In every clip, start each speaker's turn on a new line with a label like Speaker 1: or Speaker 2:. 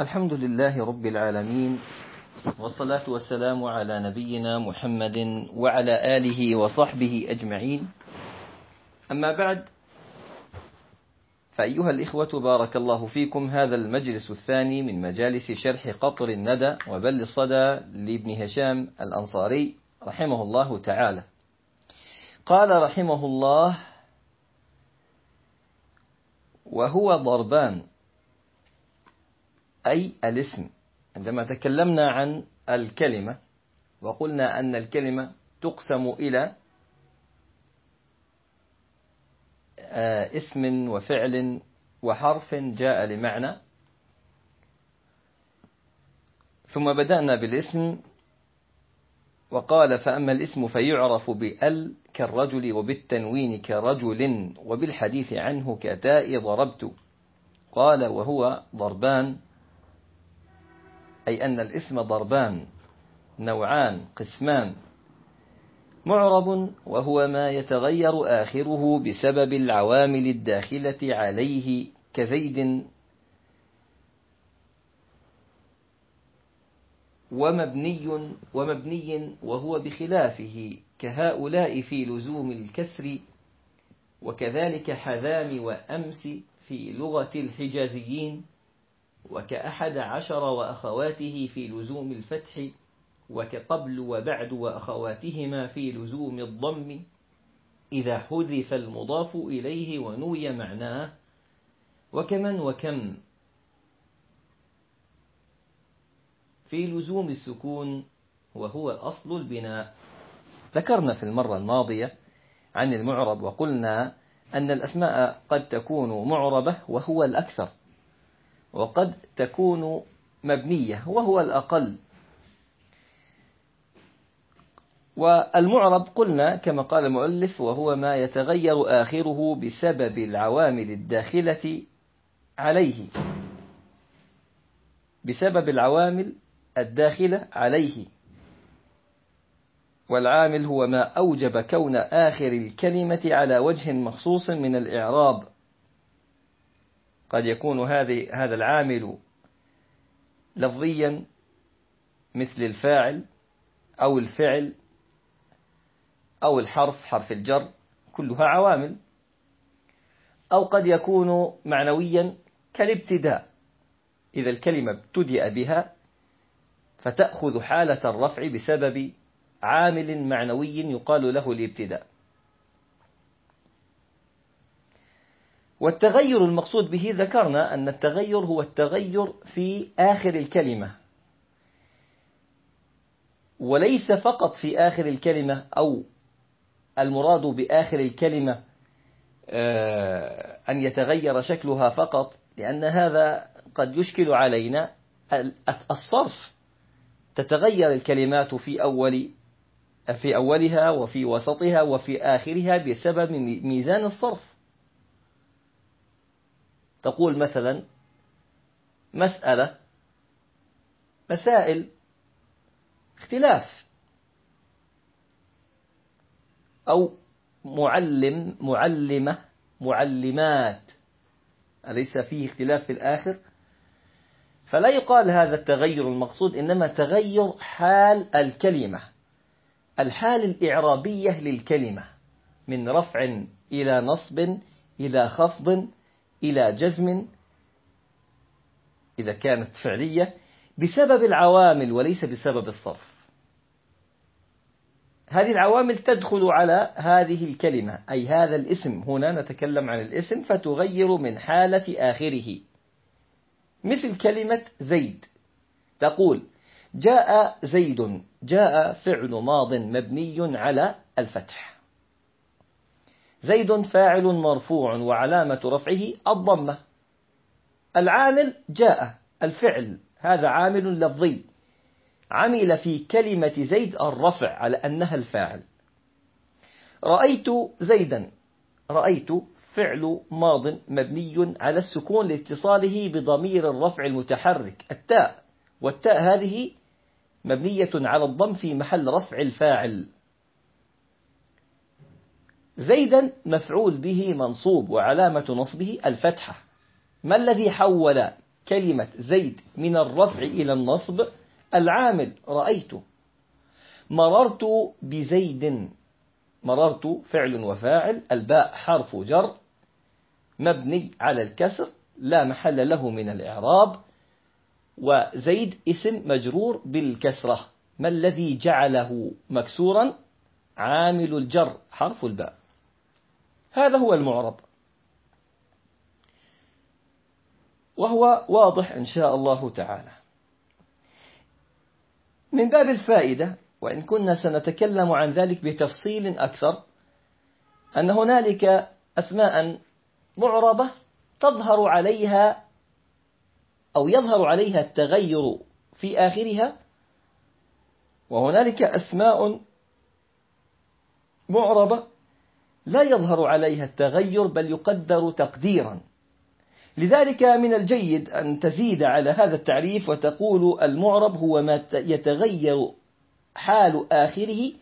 Speaker 1: الحمد لله رب العالمين والصلاة والسلام على نبينا محمد وعلى آله وصحبه أجمعين. أما بعد فأيها الإخوة بارك الله فيكم هذا المجلس الثاني من مجالس شرح قطر الندى وبل الصدى لابن هشام الأنصاري رحمه الله تعالى. قال رحمه الله وهو ضربان أي الاسم. عندما تكلمنا عن الكلمة وقلنا أن الكلمة تقسم إلى آه، اسم وفعل وحرف جاء لمعنى. ثم بدأنا بالاسم وقال فأما الاسم فيعرف بأل كالرجل وبالتنوين كرجل وبالحديث عنه كتاء ضربت قال وهو ضربان. أي أن الاسم ضربان نوعان قسمان معرب وهو ما يتغير آخره بسبب العوامل الداخلة عليه كزيد. ومبني ومبني وهو بخلافه كهؤلاء في لزوم الكسر وكذلك حذام وأمس في لغة الحجازيين. وكأحد عشر وأخواته في لزوم الفتح وكقبل وبعد وأخواتهما في لزوم الضم إذا حذف المضاف إليه ونوي معناه وكمن وكم. في لزوم السكون وهو أصل البناء. ذكرنا في المرة الماضية عن المعرب وقلنا أن الأسماء قد تكون معربة وهو الأكثر. وقد تكون مبنية وهو الأقل. والمعرب قلنا كما قال المؤلف وهو ما يتغير آخره بسبب العوامل الداخلة عليه. بسبب العوامل الداخلة عليه. والعامل هو ما أوجب كون آخر الكلمة على وجه مخصوص من الإعراب. قد يكون هذه هذا العامل لفظيا مثل الفاعل أو الفعل أو الحرف حرف الجر كلها عوامل. أو قد يكون معنويا كالابتداء إذا الكلمة ابتدأ بها فتأخذ حالة الرفع بسبب عامل معنوي يقال له الابتداء. والتغير المقصود به ذكرنا أن التغير هو التغير في آخر الكلمة. وليس فقط في آخر الكلمة أو المراد بآخر الكلمة آه، أن يتغير شكلها فقط لأن هذا قد يشكل علينا الصرف. تتغير الكلمات في أول في أولها وفي وسطها وفي آخرها بسبب ميزان الصرف. تقول مثلا مسألة مسائل اختلاف. أو معلم معلمة معلمات. أليس فيه اختلاف في الآخر؟ فلا يقال هذا التغير المقصود إنما تغير حال الكلمة. الحال الإعرابية للكلمة. من رفع إلى نصب إلى خفض إلى جزم إذا كانت فعلية بسبب العوامل وليس بسبب الصرف. هذه العوامل تدخل على هذه الكلمة أي هذا الاسم. هنا نتكلم عن الاسم فتغير من حالة آخره. مثل كلمة زيد. تقول جاء زيد جاء فعل ماض مبني على الفتح. زيد فاعل مرفوع وعلامة رفعه الضمة. العامل جاء الفعل هذا عامل لفظي. عمل في كلمة زيد الرفع على أنها الفاعل. رأيت زيدا رأيت فعل ماض مبني على السكون لاتصاله بضمير الرفع المتحرك. التاء والتاء هذه مبنية على الضم في محل رفع الفاعل. زيدا مفعول به منصوب وعلامة نصبه الفتحة. ما الذي حول كلمة زيد من الرفع إلى النصب؟ العامل رأيته مررت بزيد. مررت فعل وفاعل الباء حرف جر مبني على الكسر لا محل له من الإعراب. وزيد اسم مجرور بالكسرة. ما الذي جعله مكسورا؟ عامل الجر حرف الباء. هذا هو المعرب وهو واضح إن شاء الله تعالى. من باب الفائدة وإن كنا سنتكلم عن ذلك بتفصيل أكثر أن هنالك أسماء معربة تظهر عليها أو يظهر عليها التغير في آخرها وهنالك أسماء معربة لا يظهر عليها التغير بل يقدر تقديرا. لذلك من الجيد أن تزيد على هذا التعريف وتقول المعرب هو ما يتغير حال آخره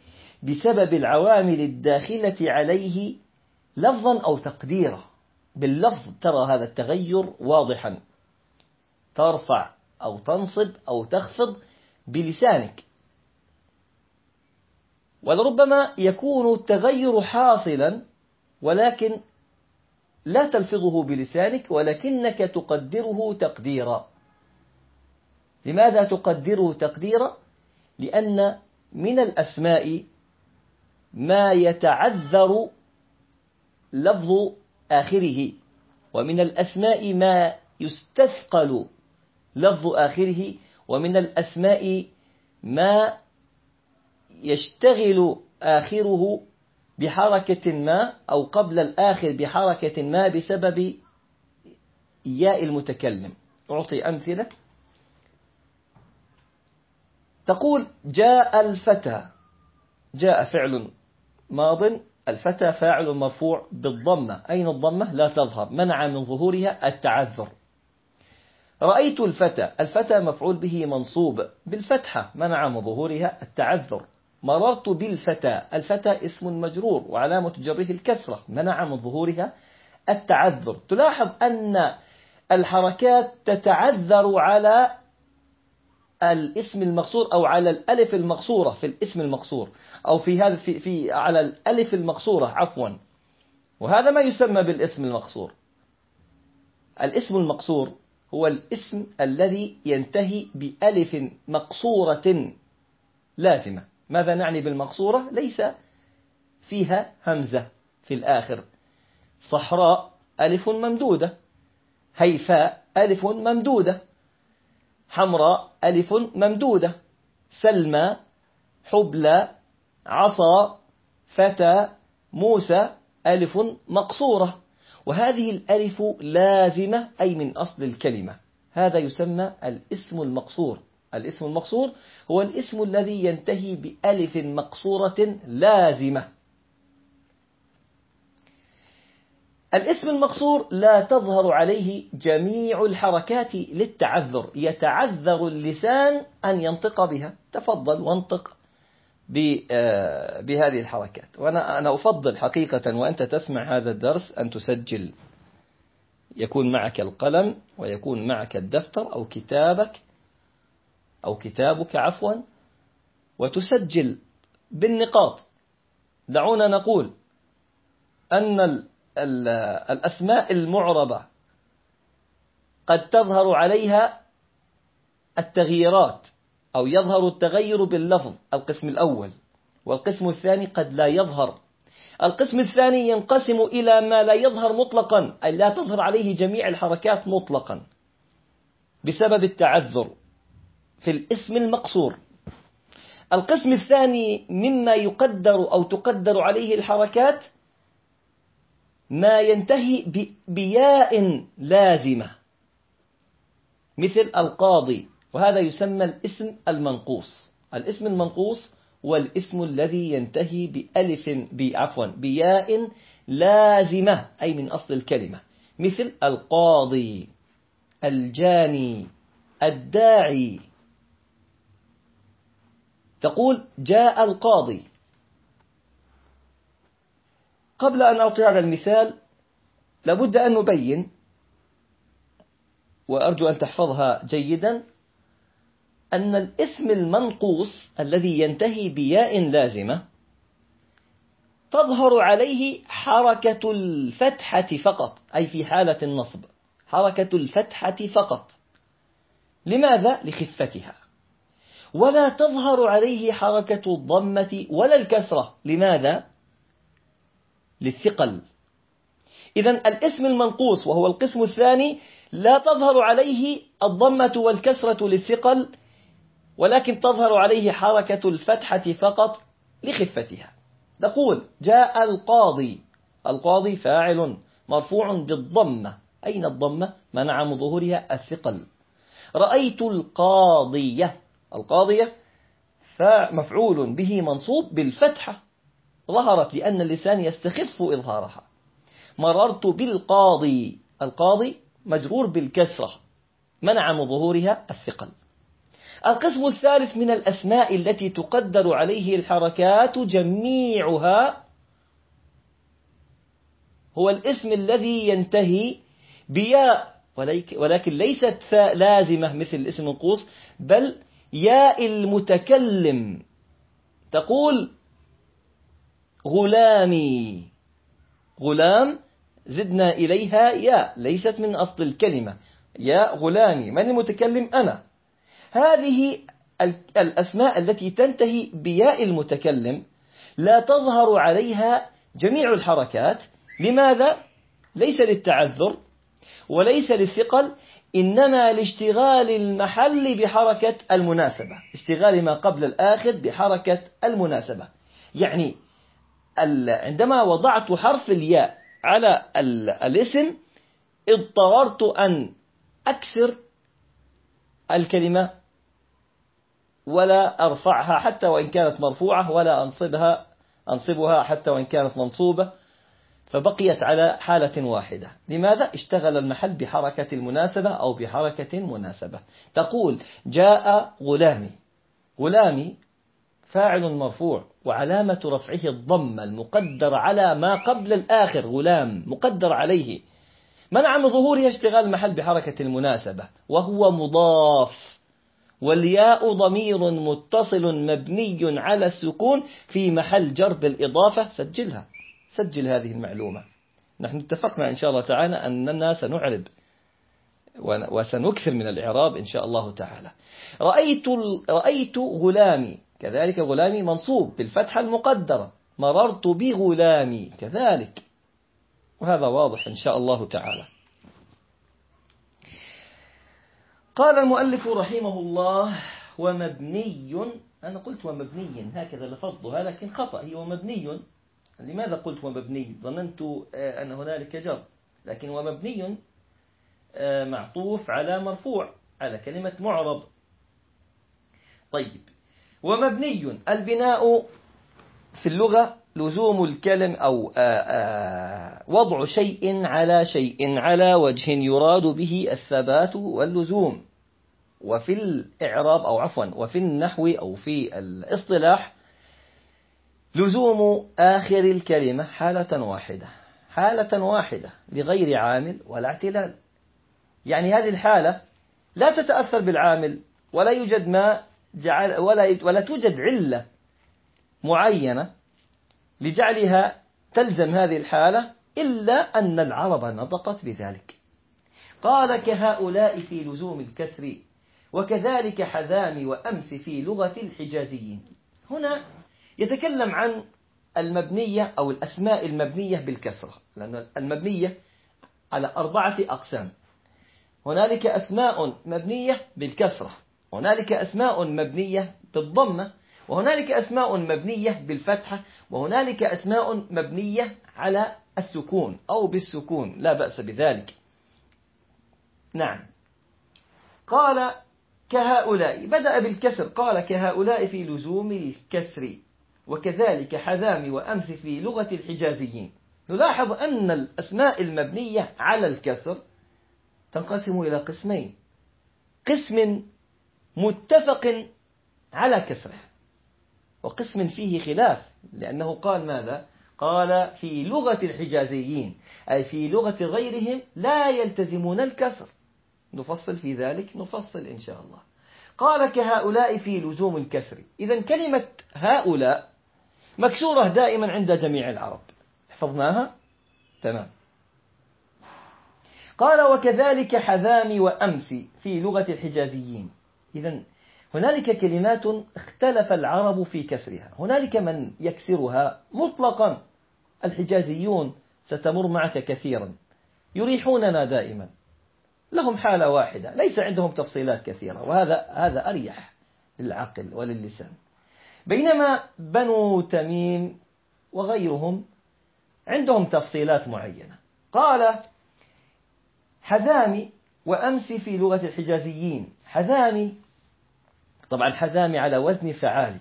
Speaker 1: بسبب العوامل الداخلة عليه لفظا أو تقديرا. باللفظ ترى هذا التغير واضحا. ترفع أو تنصب أو تخفض بلسانك. ولربما يكون التغير حاصلا ولكن لا تلفظه بلسانك ولكنك تقدره تقديرا. لماذا تقدره تقديرا؟ لأن من الأسماء ما يتعذر لفظ آخره ومن الأسماء ما يستثقل لفظ آخره ومن الأسماء ما يشتغل آخره بحركة ما أو قبل الآخر بحركة ما بسبب ياء المتكلم. أعطي أمثلة. تقول جاء الفتى. جاء فعل ماض. الفتى فاعل مرفوع بالضمة. أين الضمة؟ لا تظهر. منع من ظهورها التعذر. رأيت الفتى. الفتى مفعول به منصوب بالفتحة. منع من ظهورها التعذر. مررت بالفتى. الفتى اسم مجرور وعلامة جره الكسرة. منع من ظهورها التعذر. تلاحظ أن الحركات تتعذر على الاسم المقصور أو على الألف المقصورة في الاسم المقصور أو في هذا في, في على الألف المقصورة عفوا. وهذا ما يسمى بالاسم المقصور. الاسم المقصور هو الاسم الذي ينتهي بألف مقصورة لازمة. ماذا نعني بالمقصورة؟ ليس فيها همزة في الآخر. صحراء ألف ممدودة. هيفاء ألف ممدودة. حمراء ألف ممدودة. سلمى حبلى عصا فتى موسى ألف مقصورة. وهذه الألف لازمة أي من أصل الكلمة. هذا يسمى الاسم المقصور. الاسم المقصور هو الاسم الذي ينتهي بألف مقصورة لازمة. الاسم المقصور لا تظهر عليه جميع الحركات للتعذر يتعذر اللسان أن ينطق بها. تفضل وانطق آه، بهذه الحركات. وأنا أنا أفضل حقيقة وأنت تسمع هذا الدرس أن تسجل. يكون معك القلم ويكون معك الدفتر أو كتابك أو كتابك عفوا وتسجل بالنقاط. دعونا نقول أن الأسماء المعربة قد تظهر عليها التغييرات أو يظهر التغير باللفظ القسم الأول. والقسم الثاني قد لا يظهر. القسم الثاني ينقسم إلى ما لا يظهر مطلقا أي لا تظهر عليه جميع الحركات مطلقا بسبب التعذر. في الاسم المقصور. القسم الثاني مما يقدر أو تقدر عليه الحركات ما ينتهي بياء لازمة مثل القاضي وهذا يسمى الاسم المنقوص. الاسم المنقوص هو الاسم الذي ينتهي بألف بعفوا بياء لازمة أي من أصل الكلمة مثل القاضي الجاني الداعي. تقول جاء القاضي. قبل أن أعطي هذا المثال لابد أن نبين وأرجو أن تحفظها جيدا أن الاسم المنقوص الذي ينتهي بياء لازمة تظهر عليه حركة الفتحة فقط أي في حالة النصب حركة الفتحة فقط. لماذا؟ لخفتها. ولا تظهر عليه حركة الضمة ولا الكسرة. لماذا؟ للثقل. إذا الاسم المنقوص وهو القسم الثاني لا تظهر عليه الضمة والكسرة للثقل ولكن تظهر عليه حركة الفتحة فقط لخفتها. نقول جاء القاضي. القاضي فاعل مرفوع بالضمة. أين الضمة؟ منع من ظهورها الثقل. رأيت القاضية. القاضية فمفعول به منصوب بالفتحة ظهرت لأن اللسان يستخف إظهارها. مررت بالقاضي القاضي مجرور بالكسرة منع من ظهورها الثقل. القسم الثالث من الأسماء التي تقدر عليه الحركات جميعها هو الاسم الذي ينتهي بياء ولكن ليست لازمة مثل الاسم القوس بل ياء المتكلم. تقول غلامي. غلام زدنا إليها ياء ليست من أصل الكلمة. يا غلامي من المتكلم؟ أنا. هذه الأسماء التي تنتهي بياء المتكلم. لا تظهر عليها جميع الحركات. لماذا؟ ليس للتعذر وليس للثقل. إنما لاشتغال المحل بحركة المناسبة. اشتغال ما قبل الآخر بحركة المناسبة. يعني عندما وضعت حرف الياء على الاسم اضطررت أن أكسر الكلمة ولا أرفعها حتى وإن كانت مرفوعة ولا أنصبها أنصبها حتى وإن كانت منصوبة. فبقيت على حالة واحدة. لماذا؟ اشتغل المحل بحركة المناسبة أو بحركة مناسبة. تقول جاء غلامي. غلامي فاعل مرفوع وعلامة رفعه الضمة المقدر على ما قبل الآخر. غلام مقدر عليه. منع من ظهوره اشتغال المحل بحركة المناسبة وهو مضاف. والياء ضمير متصل مبني على السكون في محل جرب الإضافة سجلها. سجل هذه المعلومة. نحن اتفقنا إن شاء الله تعالى أننا سنعرب وسنكثر من الإعراب إن شاء الله تعالى. رأيت, رأيت غلامي كذلك غلامي منصوب بالفتحة المقدرة. مررت بغلامي كذلك. وهذا واضح إن شاء الله تعالى. قال المؤلف رحمه الله ومبني أنا قلت ومبني هكذا لفظها لكن خطأ. هي ومبني. لماذا قلت ومبني؟ ظننت آه، أن هنالك جر. لكن ومبني آه، معطوف على مرفوع على كلمة معرب. طيب. ومبني البناء في اللغة لزوم الكلم أو آه، وضع شيء على شيء على وجه يراد به الثبات واللزوم. وفي الإعراب أو عفوا وفي النحو أو في الاصطلاح لزوم آخر الكلمة حالة واحدة. حالة واحدة لغير عامل ولا اعتلال. يعني هذه الحالة لا تتأثر بالعامل ولا يوجد ما جعل ولا ولا توجد علة معينة لجعلها تلزم هذه الحالة إلا أن العرب نطقت بذلك. قال كهؤلاء في لزوم الكسر وكذلك حذام وأمس في لغة الحجازيين. هنا يتكلم عن المبنية أو الأسماء المبنية بالكسرة لأن المبنية على أربعة أقسام. هنالك أسماء مبنية بالكسرة هنالك أسماء مبنية بالضمة وهنالك أسماء مبنية بالفتحة وهنالك أسماء مبنية على السكون أو بالسكون لا بأس بذلك. نعم. قال كهؤلاء بدأ بالكسر قال كهؤلاء في لزوم الكسر. وكذلك حذام وأمس في لغة الحجازيين. نلاحظ أن الأسماء المبنية على الكسر تنقسم إلى قسمين. قسم متفق على كسره وقسم فيه خلاف لأنه قال ماذا؟ قال في لغة الحجازيين أي في لغة غيرهم لا يلتزمون الكسر. نفصل في ذلك نفصل إن شاء الله. قال كهؤلاء في لزوم الكسر. إذا كلمة هؤلاء مكسورة دائما عند جميع العرب. حفظناها؟ تمام. قال وكذلك حذام وأمس في لغة الحجازيين. إذا هنالك كلمات اختلف العرب في كسرها. هنالك من يكسرها مطلقا. الحجازيون ستمر معك كثيرا. يريحوننا دائما. لهم حالة واحدة. ليس عندهم تفصيلات كثيرة. وهذا هذا أريح للعقل وللسان بينما بنو تميم وغيرهم عندهم تفصيلات معينة. قال حذامي وأمس في لغة الحجازيين. حذامي طبعا حذامي على وزن فعالي.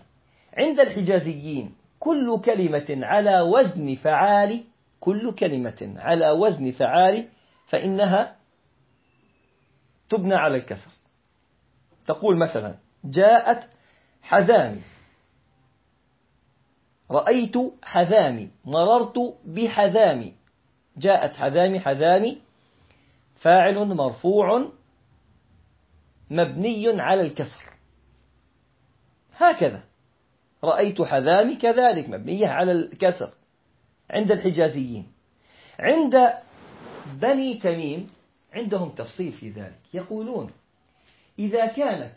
Speaker 1: عند الحجازيين كل كلمة على وزن فعال كل كلمة على وزن فعال فإنها تبنى على الكسر. تقول مثلا جاءت حذامي. رأيت حذامي مررت بحذامي. جاءت حذامي حذامي فاعل مرفوع مبني على الكسر. هكذا. رأيت حذامي كذلك مبنية على الكسر عند الحجازيين. عند بني تميم عندهم تفصيل في ذلك. يقولون إذا كانت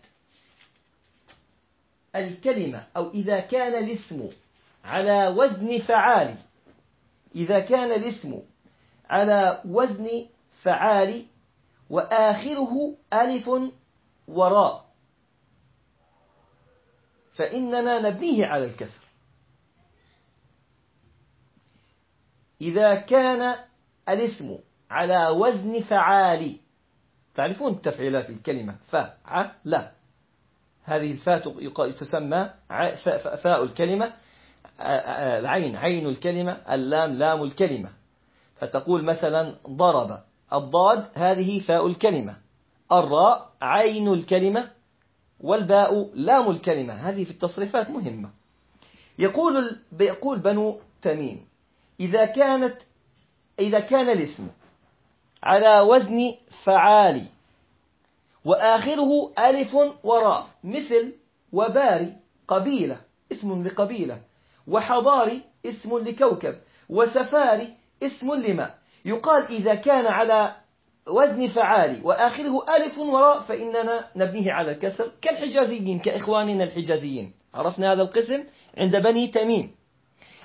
Speaker 1: الكلمة أو إذا كان الاسم على وزن فعال إذا كان الاسم على وزن فعال وآخره ألف وراء. فإننا نبنيه على الكسر. إذا كان الاسم على وزن فعال تعرفون التفعيلات الكلمة فعل هذه الفاء تسمى فاء الكلمة. العين عين الكلمة اللام لام الكلمة. فتقول مثلا ضرب. الضاد هذه فاء الكلمة. الراء عين الكلمة والباء لام الكلمة. هذه في التصريفات مهمة. يقول يقول بنو تميم إذا كانت إذا كان الاسم على وزن فعال وآخره ألف وراء مثل وباري قبيلة اسم لقبيلة وحضاري اسم لكوكب وسفاري اسم لماء يقال إذا كان على وزن فعالي وآخره ألف وراء فإننا نبنيه على الكسر كالحجازيين كإخواننا الحجازيين. عرفنا هذا القسم عند بني تميم.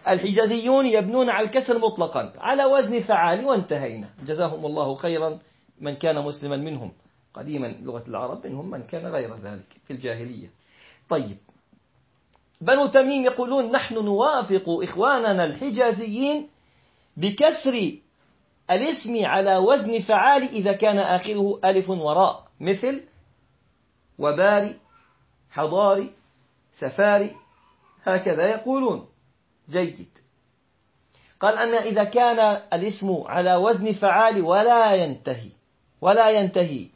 Speaker 1: الحجازيون يبنون على الكسر مطلقا على وزن فعالي وانتهينا. جزاهم الله خيرا من كان مسلما منهم. قديما لغة العرب منهم من كان غير ذلك في الجاهلية. طيب بنو تميم يقولون نحن نوافق إخواننا الحجازيين بكسر الاسم على وزن فعال إذا كان آخره ألف وراء مثل وباري حضاري سفاري هكذا يقولون. جيد. قال أن إذا كان الاسم على وزن فعال ولا ينتهي ولا ينتهي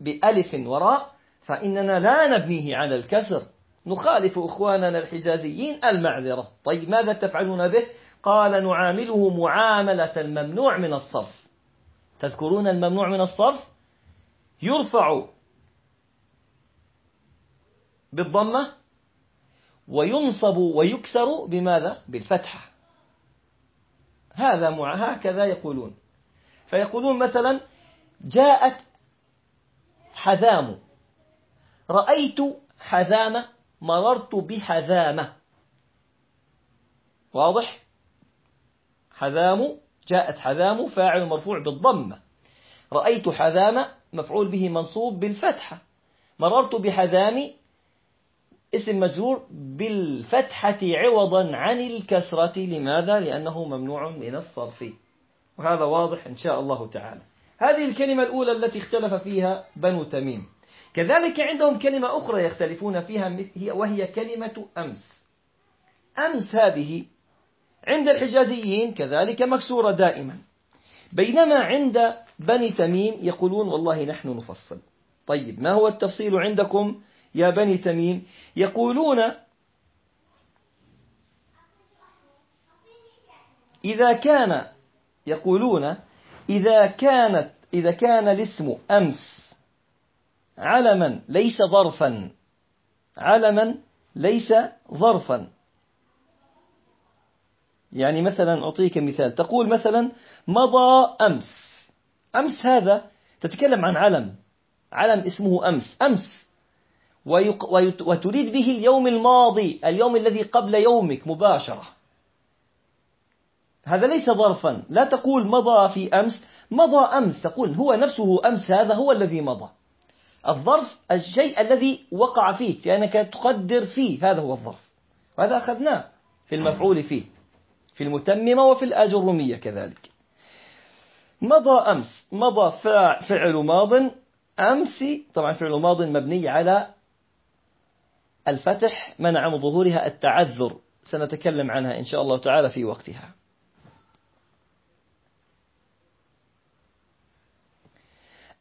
Speaker 1: بألف وراء فإننا لا نبنيه على الكسر. نخالف إخواننا الحجازيين المعذرة. طيب ماذا تفعلون به؟ قال نعامله معاملة الممنوع من الصرف. تذكرون الممنوع من الصرف؟ يرفع بالضمة وينصب ويكسر بماذا؟ بالفتحة. هذا مع هكذا يقولون. فيقولون مثلا جاءت حذام. رأيت حذامة مررت بحذامة. واضح؟ حذام جاءت حذام فاعل مرفوع بالضمة. رأيت حذام مفعول به منصوب بالفتحة. مررت بحذام اسم مجرور بالفتحة عوضا عن الكسرة. لماذا؟ لأنه ممنوع من الصرف. وهذا واضح إن شاء الله تعالى. هذه الكلمة الأولى التي اختلف فيها بنو تميم. كذلك عندهم كلمة أخرى يختلفون فيها وهي كلمة أمس. أمس هذه عند الحجازيين كذلك مكسورة دائما. بينما عند بني تميم يقولون والله نحن نفصل. طيب ما هو التفصيل عندكم يا بني تميم؟ يقولون إذا كان يقولون إذا كانت إذا كان الاسم أمس علما ليس ظرفا. علما ليس ظرفا. يعني مثلا أعطيك مثال. تقول مثلا مضى أمس. أمس هذا تتكلم عن علم. علم اسمه أمس. أمس. وتريد به اليوم الماضي. اليوم الذي قبل يومك. مباشرة. هذا ليس ظرفا. لا تقول مضى في أمس. مضى أمس. تقول هو نفسه أمس. هذا هو الذي مضى. الظرف الشيء الذي وقع فيه لأنك تقدر فيه هذا هو الظرف. وهذا أخذناه في المفعول فيه في المتممة وفي الآجرمية كذلك. مضى أمس مضى فعل ماض أمس طبعا فعل ماض مبني على الفتح منع من ظهورها التعذر. سنتكلم عنها إن شاء الله تعالى في وقتها.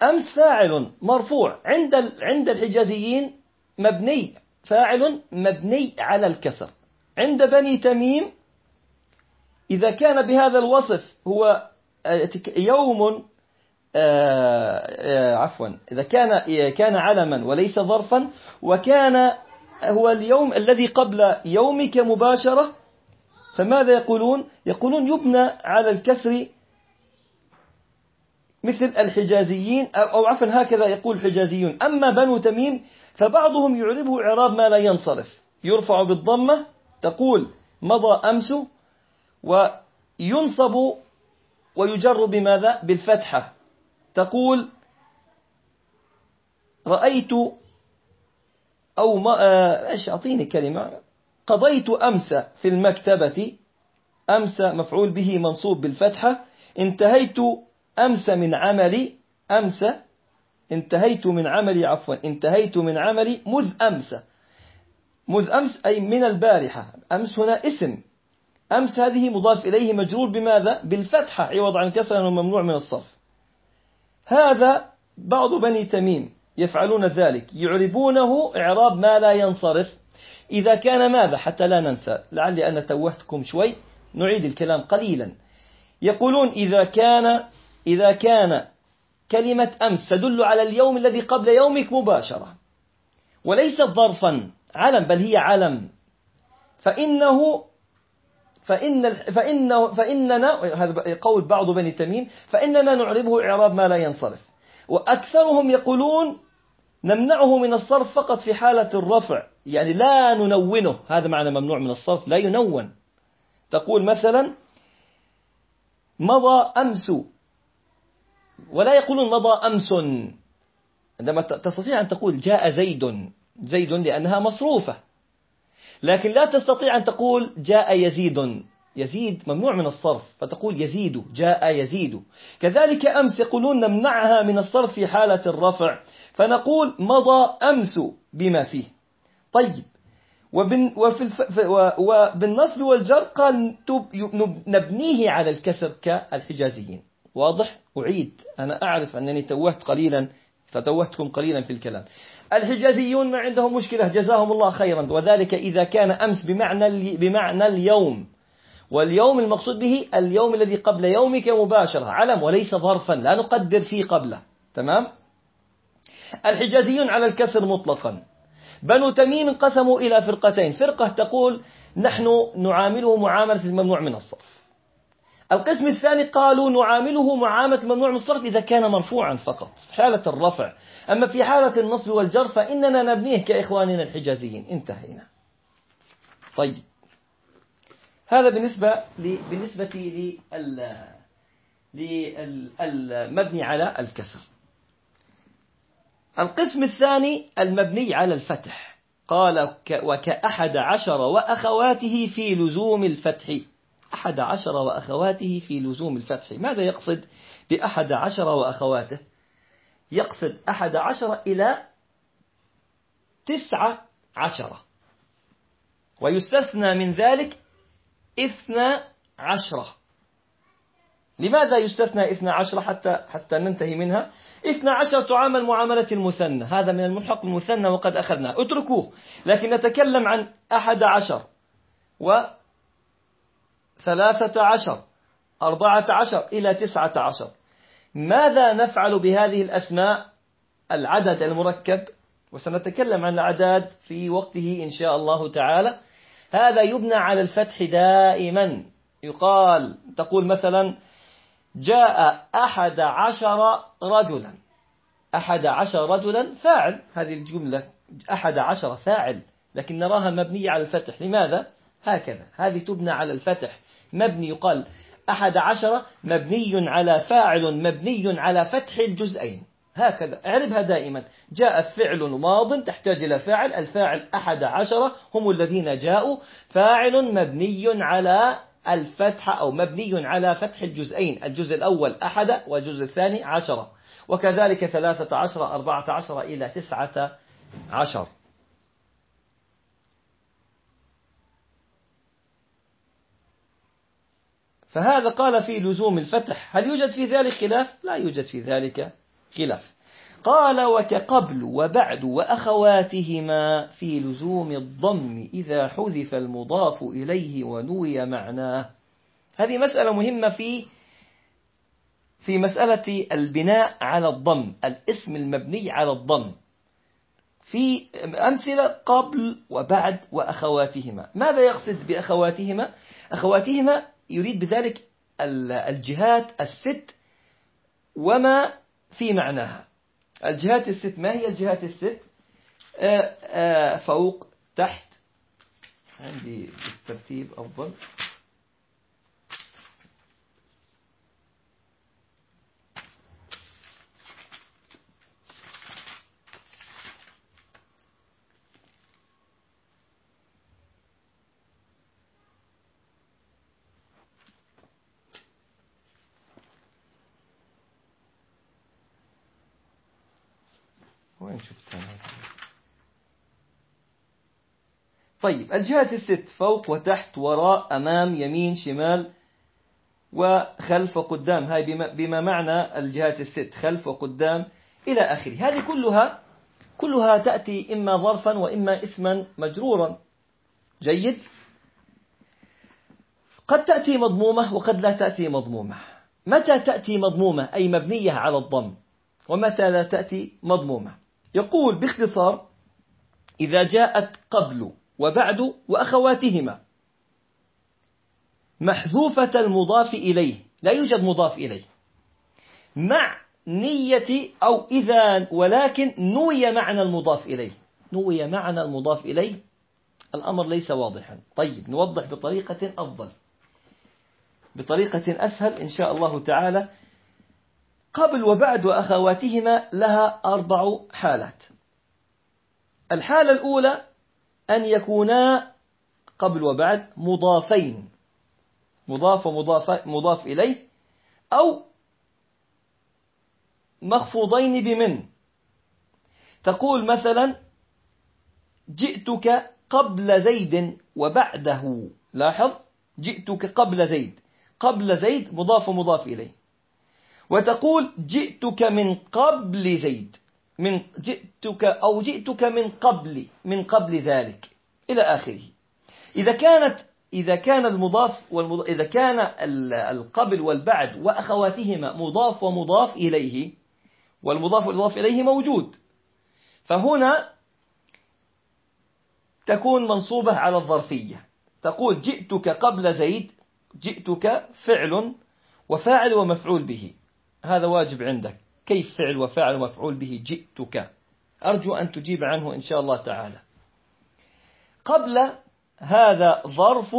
Speaker 1: أمس فاعل مرفوع عند عند الحجازيين مبني فاعل مبني على الكسر. عند بني تميم إذا كان بهذا الوصف هو آه، يوم آه، آه، عفوا إذا كان كان علما وليس ظرفا وكان هو اليوم الذي قبل يومك مباشرة فماذا يقولون؟ يقولون يبنى على الكسر مثل الحجازيين أو عفوا هكذا يقول الحجازيون. أما بنو تميم فبعضهم يعربه إعراب ما لا ينصرف. يرفع بالضمة تقول مضى أمس وينصب ويجر بماذا؟ بالفتحة. تقول رأيت أو ما آه، إيش أعطيني كلمة. قضيت أمس في المكتبة. أمس مفعول به منصوب بالفتحة. انتهيت أمس من عملي أمس انتهيت من عملي عفوا انتهيت من عملي مذ أمس. مذ أمس أي من البارحة. أمس هنا اسم. أمس هذه مضاف إليه مجرور بماذا؟ بالفتحة عوض عن كسر وممنوع من الصرف. هذا بعض بني تميم يفعلون ذلك يعربونه إعراب ما لا ينصرف. إذا كان ماذا؟ حتى لا ننسى لعلي أنا توهتكم شوي نعيد الكلام قليلا. يقولون إذا كان إذا كان كلمة أمس تدل على اليوم الذي قبل يومك مباشرة وليست ظرفا علم بل هي علم. فإنه فإن فإن فإننا هذا قول بعض بني تميم فإننا نعربه إعراب ما لا ينصرف. وأكثرهم يقولون نمنعه من الصرف فقط في حالة الرفع يعني لا ننونه. هذا معنى ممنوع من الصرف لا ينون. تقول مثلا مضى أمس ولا يقولون مضى أمس. عندما تستطيع أن تقول جاء زيد زيد لأنها مصروفة. لكن لا تستطيع أن تقول جاء يزيد. يزيد ممنوع من الصرف فتقول يزيد جاء يزيد. كذلك أمس يقولون نمنعها من الصرف في حالة الرفع فنقول مضى أمس بما فيه. طيب. وبالنصب والجر قال نبنيه على الكسر كالحجازيين. واضح؟ أعيد. أنا أعرف أنني توهت قليلا فتوهتكم قليلا في الكلام. الحجازيون ما عندهم مشكلة جزاهم الله خيرا. وذلك إذا كان أمس بمعنى, بمعنى اليوم. واليوم المقصود به اليوم الذي قبل يومك مباشرة. علم وليس ظرفا. لا نقدر فيه قبله. تمام؟ الحجازيون على الكسر مطلقا. بنو تميم انقسموا إلى فرقتين. فرقة تقول نحن نعامله معاملة الممنوع من الصرف. القسم الثاني قالوا نعامله معاملة الممنوع من الصرف إذا كان مرفوعا فقط. في حالة الرفع. أما في حالة النصب والجر فإننا نبنيه كإخواننا الحجازيين. انتهينا. طيب. هذا بالنسبة لي بالنسبة للمبني على الكسر. القسم الثاني المبني على الفتح. قال وكأحد عشر وأخواته في لزوم الفتح. أحد عشر وأخواته في لزوم الفتح. ماذا يقصد بأحد عشر وأخواته؟ يقصد أحد عشر إلى تسعة عشرة ويستثنى من ذلك إثنى عشرة لماذا يستثنى إثنى عشرة حتى, حتى ننتهي منها؟ إثنى عشرة تعامل معاملة المثنى. هذا من الملحق المثنى وقد أخذناه. اتركوه لكن نتكلم عن أحد عشر ثلاثة عشر أربعة عشر إلى تسعة عشر. ماذا نفعل بهذه الأسماء؟ العدد المركب وسنتكلم عن الأعداد في وقته إن شاء الله تعالى. هذا يبنى على الفتح دائما. يقال تقول مثلا جاء أحد عشر رجلا. أحد عشر رجلا فاعل. هذه الجملة أحد عشر فاعل لكن نراها مبنية على الفتح. لماذا؟ هكذا. هذه تبنى على الفتح. مبني يقال أحد عشر مبني على فاعل مبني على فتح الجزئين. هكذا اعربها دائما. جاء فعل ماض تحتاج إلى فاعل الفاعل أحد عشر هم الذين جاءوا. فاعل مبني على الفتح أو مبني على فتح الجزئين الجزء الأول أحد والجزء الثاني عشرة وكذلك ثلاثة عشر أربعة عشر إلى تسعة عشر. فهذا قال في لزوم الفتح. هل يوجد في ذلك خلاف؟ لا يوجد في ذلك خلاف. قال وكقبل وبعد وأخواتهما في لزوم الضم إذا حذف المضاف إليه ونوي معناه. هذه مسألة مهمة في في مسألة البناء على الضم الاسم المبني على الضم. في أمثلة قبل وبعد وأخواتهما. ماذا يقصد بأخواتهما؟ أخواتهما يريد بذلك الجهات الست وما في معناها. الجهات الست ما هي الجهات الست؟ آه، آه، فوق تحت. عندي بالترتيب أفضل. طيب الجهات الست فوق وتحت وراء أمام يمين شمال وخلف وقدام. هاي بما, معنى الجهات الست خلف وقدام إلى آخره. هذه كلها كلها تأتي إما ظرفا وإما اسما مجرورا. جيد؟ قد تأتي مضمومة وقد لا تأتي مضمومة. متى تأتي مضمومة؟ أي مبنية على الضم. ومتى لا تأتي مضمومة؟ يقول باختصار إذا جاءت قبل وبعد وأخواتهما. محذوفة المضاف إليه. لا يوجد مضاف إليه. مع نية أو إذا ولكن نوي معنى المضاف إليه. نوي معنى المضاف إليه. الأمر ليس واضحا. طيب نوضح بطريقة أفضل. بطريقة أسهل إن شاء الله تعالى. قبل وبعد وأخواتهما لها أربع حالات. الحالة الأولى أن يكونا قبل وبعد مضافين. مضاف ومضاف مضاف إليه أو مخفوضين بمن. تقول مثلا جئتك قبل زيد وبعده. لاحظ؟ جئتك قبل زيد. قبل زيد مضاف ومضاف إليه. وتقول جئتك من قبل زيد. من جئتك أو جئتك من قبل من قبل ذلك إلى آخره. إذا كانت إذا كان المضاف إذا كان القبل والبعد وأخواتهما مضاف ومضاف إليه والمضاف والمضاف إليه موجود. فهنا تكون منصوبة على الظرفية. تقول جئتك قبل زيد جئتك فعل وفاعل ومفعول به. هذا واجب عندك. كيف فعل وفاعل ومفعول به جئتك. أرجو أن تجيب عنه إن شاء الله تعالى. قبل هذا ظرف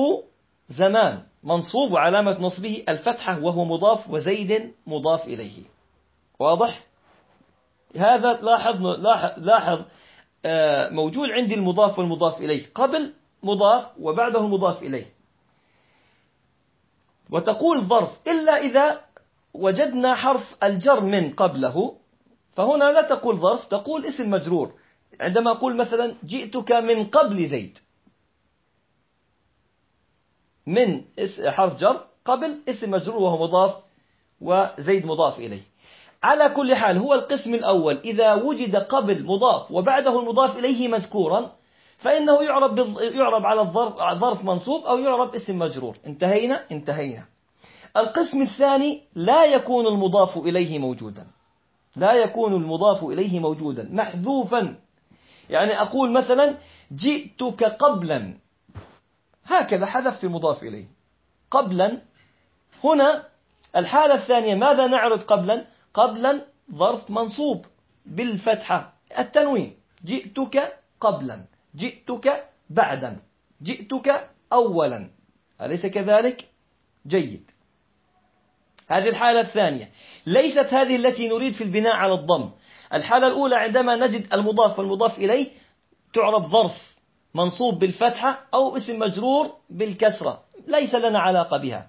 Speaker 1: زمان منصوب علامة نصبه الفتحة وهو مضاف وزيد مضاف إليه. واضح؟ هذا لاحظ لاحظ, لاحظ آه، موجود عندي المضاف والمضاف إليه. قبل مضاف وبعده مضاف إليه. وتقول ظرف إلا إذا وجدنا حرف الجر من قبله. فهنا لا تقول ظرف تقول اسم مجرور. عندما أقول مثلا جئتك من قبل زيد. من حرف جر قبل اسم مجرور وهو مضاف وزيد مضاف إليه. على كل حال هو القسم الأول. إذا وجد قبل مضاف وبعده المضاف إليه مذكورا فإنه يعرب, يعرب على الظرف ظرف منصوب أو يعرب اسم مجرور. انتهينا؟ انتهينا. القسم الثاني لا يكون المضاف إليه موجودا. لا يكون المضاف إليه موجودا. محذوفا. يعني أقول مثلا جئتك قبلا. هكذا حذفت المضاف إليه. قبلا. هنا الحالة الثانية ماذا نعرض قبلا؟ قبلا ظرف منصوب بالفتحة. التنوين. جئتك قبلا. جئتك بعدا. جئتك أولا. أليس كذلك؟ جيد. هذه الحالة الثانية. ليست هذه التي نريد في البناء على الضم. الحالة الأولى عندما نجد المضاف والمضاف إليه تعرب ظرف منصوب بالفتحة أو اسم مجرور بالكسرة. ليس لنا علاقة بها.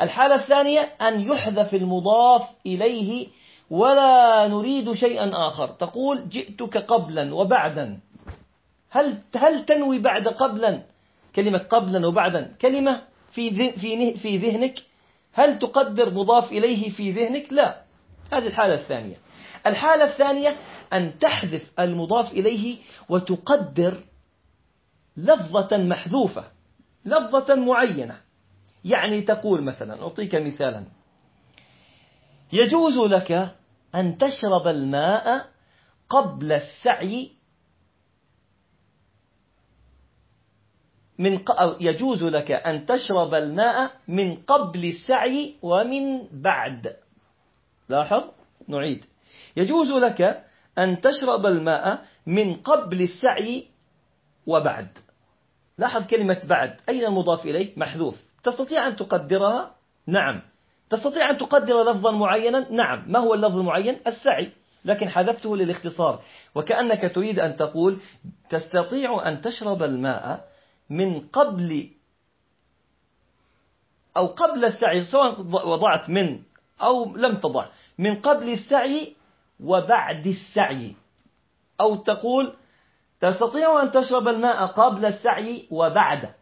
Speaker 1: الحالة الثانية أن يحذف المضاف إليه ولا نريد شيئا آخر. تقول جئتك قبلا وبعدا. هل هل تنوي بعد قبلا؟ كلمة قبلا وبعدا. كلمة في في في ذهنك هل تقدر مضاف إليه في ذهنك؟ لا. هذه الحالة الثانية. الحالة الثانية أن تحذف المضاف إليه وتقدر لفظة محذوفة لفظة معينة. يعني تقول مثلا أعطيك مثالا. يجوز لك أن تشرب الماء قبل السعي من ق... يجوز لك أن تشرب الماء من قبل السعي ومن بعد. لاحظ؟ نعيد. يجوز لك أن تشرب الماء من قبل السعي وبعد. لاحظ كلمة بعد. أين المضاف إليه؟ محذوف. تستطيع أن تقدرها؟ نعم. تستطيع أن تقدر لفظا معينا؟ نعم. ما هو اللفظ المعين؟ السعي. لكن حذفته للاختصار. وكأنك تريد أن تقول تستطيع أن تشرب الماء من قبل أو قبل السعي سواء وضعت من أو لم تضع من قبل السعي وبعد السعي أو تقول تستطيع أن تشرب الماء قبل السعي وبعده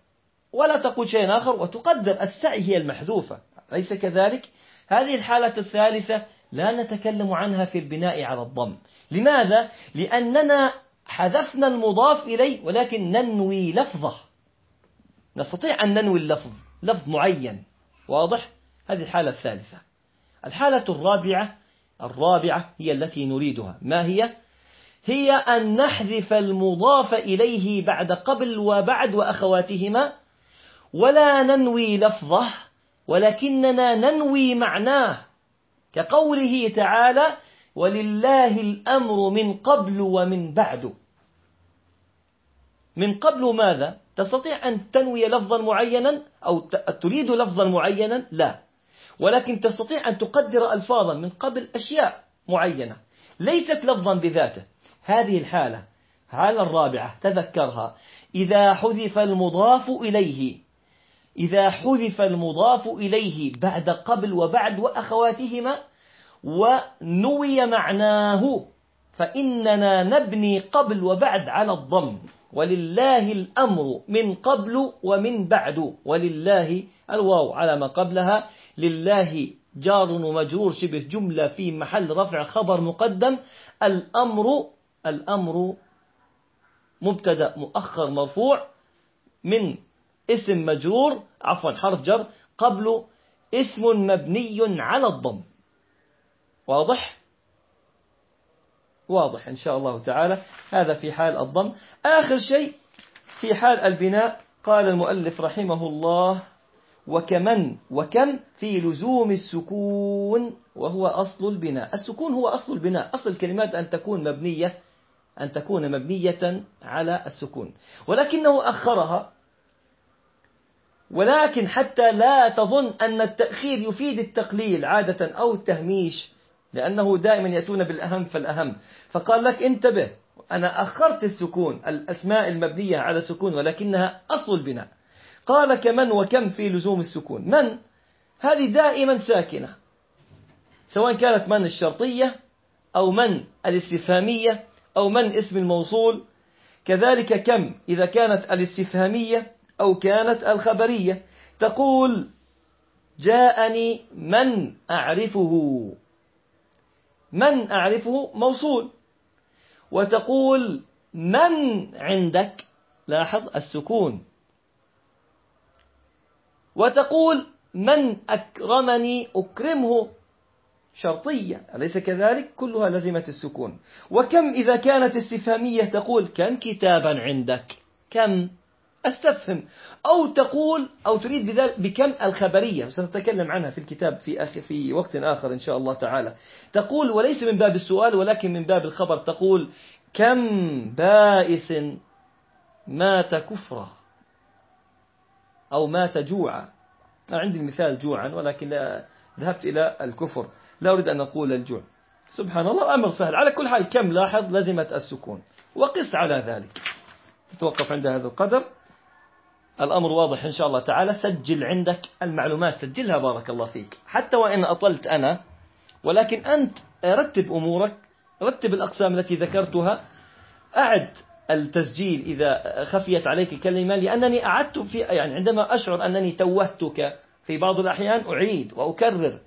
Speaker 1: ولا تقول شيء آخر وتقدر السعي هي المحذوفة أليس كذلك؟ هذه الحالة الثالثة لا نتكلم عنها في البناء على الضم لماذا؟ لأننا حذفنا المضاف إليه ولكن ننوي لفظه نستطيع أن ننوي اللفظ لفظ معين واضح؟ هذه الحالة الثالثة الحالة الرابعة الرابعة هي التي نريدها ما هي؟ هي أن نحذف المضاف إليه بعد قبل وبعد وأخواتهما ولا ننوي لفظه ولكننا ننوي معناه كقوله تعالى ولله الأمر من قبل ومن بعد من قبل ماذا؟ تستطيع أن تنوي لفظا معينا أو تريد لفظا معينا؟ لا. ولكن تستطيع أن تقدر ألفاظا من قبل أشياء معينة. ليست لفظا بذاته. هذه الحالة الحالة الرابعة تذكرها. إذا حذف المضاف إليه إذا حذف المضاف إليه بعد قبل وبعد وأخواتهما ونوي معناه فإننا نبني قبل وبعد على الضم. ولله الأمر من قبل ومن بعد ولله الواو على ما قبلها لله جار ومجرور شبه جملة في محل رفع خبر مقدم الأمر الأمر مبتدأ مؤخر مرفوع من اسم مجرور عفوا حرف جر قبل اسم مبني على الضم. واضح؟ واضح إن شاء الله تعالى. هذا في حال الضم. آخر شيء في حال البناء قال المؤلف رحمه الله وكمن وكم في لزوم السكون وهو أصل البناء. السكون هو أصل البناء. أصل الكلمات أن تكون مبنية أن تكون مبنية على السكون. ولكنه أخرها ولكن حتى لا تظن أن التأخير يفيد التقليل عادة أو التهميش لأنه دائما يأتون بالأهم فالأهم. فقال لك انتبه أنا أخرت السكون الأسماء المبنية على السكون ولكنها أصل البناء. قال كمن وكم في لزوم السكون؟ من؟ هذه دائما ساكنة. سواء كانت من الشرطية أو من الاستفهامية أو من اسم الموصول. كذلك كم إذا كانت الاستفهامية أو كانت الخبرية. تقول جاءني من أعرفه. من أعرفه موصول. وتقول من عندك؟ لاحظ السكون. وتقول من أكرمني أكرمه. شرطية أليس كذلك؟ كلها لزمة السكون. وكم إذا كانت استفهامية تقول كم كتابا عندك؟ كم؟ أستفهم. أو تقول أو تريد بكم الخبرية. سنتكلم عنها في الكتاب في أخي في وقت آخر إن شاء الله تعالى. تقول وليس من باب السؤال ولكن من باب الخبر. تقول كم بائس مات كفرا؟ أو مات جوعا؟ عندي المثال جوعا ولكن لا ذهبت إلى الكفر. لا أريد أن أقول الجوع. سبحان الله أمر سهل. على كل حال كم لاحظ لزمت السكون. وقس على ذلك. نتوقف عند هذا القدر. الأمر واضح إن شاء الله تعالى. سجل عندك المعلومات سجلها بارك الله فيك. حتى وإن أطلت أنا ولكن أنت رتب أمورك رتب الأقسام التي ذكرتها. أعد التسجيل إذا خفيت عليك كلمة لأنني أعدت في يعني عندما أشعر أنني توهتك في بعض الأحيان أعيد وأكرر.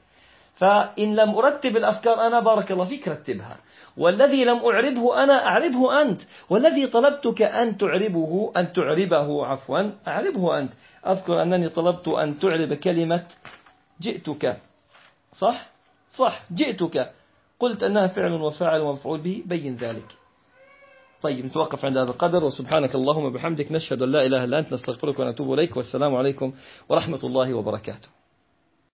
Speaker 1: فإن لم أرتب الأفكار أنا بارك الله فيك رتبها. والذي لم أعربه أنا أعربه أنت. والذي طلبتك أن تعربه أن تعربه عفوا أعربه أنت. أذكر أنني طلبت أن تعرب كلمة جئتك. صح؟ صح جئتك. قلت أنها فعل وفاعل ومفعول به بين ذلك. طيب نتوقف عند هذا القدر وسبحانك اللهم وبحمدك نشهد أن لا إله إلا أنت نستغفرك ونتوب إليك والسلام عليكم ورحمة الله وبركاته.